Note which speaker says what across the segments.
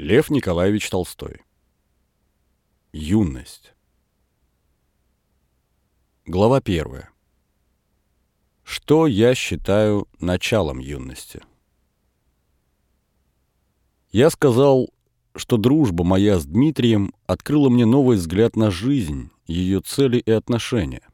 Speaker 1: Лев Николаевич Толстой. Юность. Глава первая. Что я считаю началом юности? Я сказал, что дружба моя с Дмитрием открыла мне новый взгляд на жизнь, ее цели и отношения.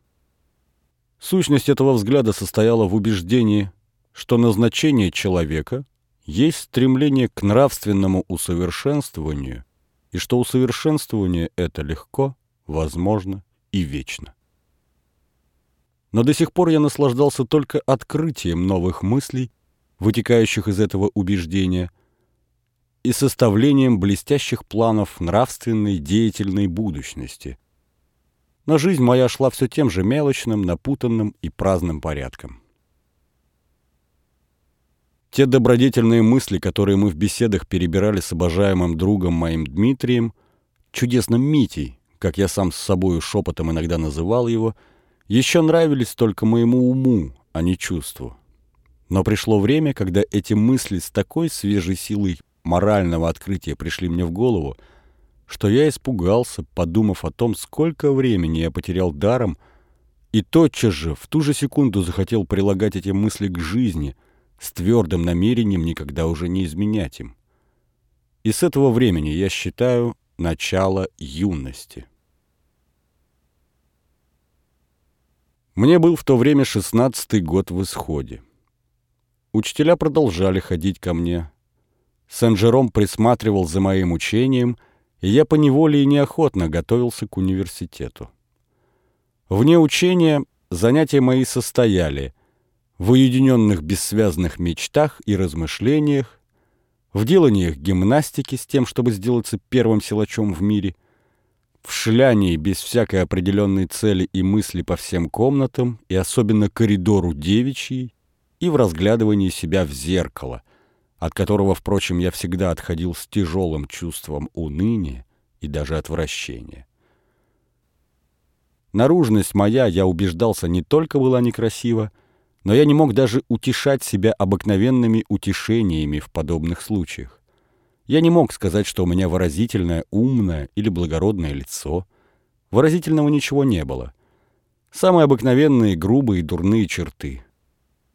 Speaker 1: Сущность этого взгляда состояла в убеждении, что назначение человека — есть стремление к нравственному усовершенствованию, и что усовершенствование это легко, возможно и вечно. Но до сих пор я наслаждался только открытием новых мыслей, вытекающих из этого убеждения, и составлением блестящих планов нравственной деятельной будущности. Но жизнь моя шла все тем же мелочным, напутанным и праздным порядком. Те добродетельные мысли, которые мы в беседах перебирали с обожаемым другом моим Дмитрием, чудесным Митей, как я сам с собою шепотом иногда называл его, еще нравились только моему уму, а не чувству. Но пришло время, когда эти мысли с такой свежей силой морального открытия пришли мне в голову, что я испугался, подумав о том, сколько времени я потерял даром, и тотчас же, в ту же секунду захотел прилагать эти мысли к жизни — с твердым намерением никогда уже не изменять им. И с этого времени я считаю начало юности. Мне был в то время шестнадцатый год в исходе. Учителя продолжали ходить ко мне. Сен-Жером присматривал за моим учением, и я поневоле и неохотно готовился к университету. Вне учения занятия мои состояли — в уединенных бессвязных мечтах и размышлениях, в деланиях гимнастики с тем, чтобы сделаться первым силачом в мире, в шлянии без всякой определенной цели и мысли по всем комнатам и особенно коридору девичьей, и в разглядывании себя в зеркало, от которого, впрочем, я всегда отходил с тяжелым чувством уныния и даже отвращения. Наружность моя, я убеждался, не только была некрасива, но я не мог даже утешать себя обыкновенными утешениями в подобных случаях. Я не мог сказать, что у меня выразительное, умное или благородное лицо. Выразительного ничего не было. Самые обыкновенные грубые дурные черты.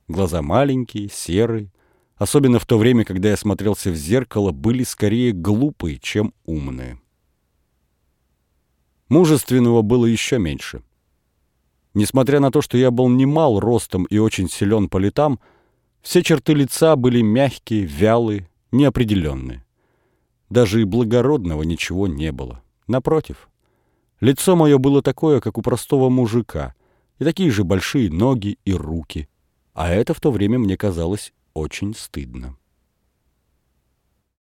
Speaker 1: Глаза маленькие, серые, особенно в то время, когда я смотрелся в зеркало, были скорее глупые, чем умные. Мужественного было еще меньше — Несмотря на то, что я был немал ростом и очень силен по летам, все черты лица были мягкие, вялые, неопределенные. Даже и благородного ничего не было. Напротив, лицо мое было такое, как у простого мужика, и такие же большие ноги и руки. А это в то время мне казалось очень стыдно.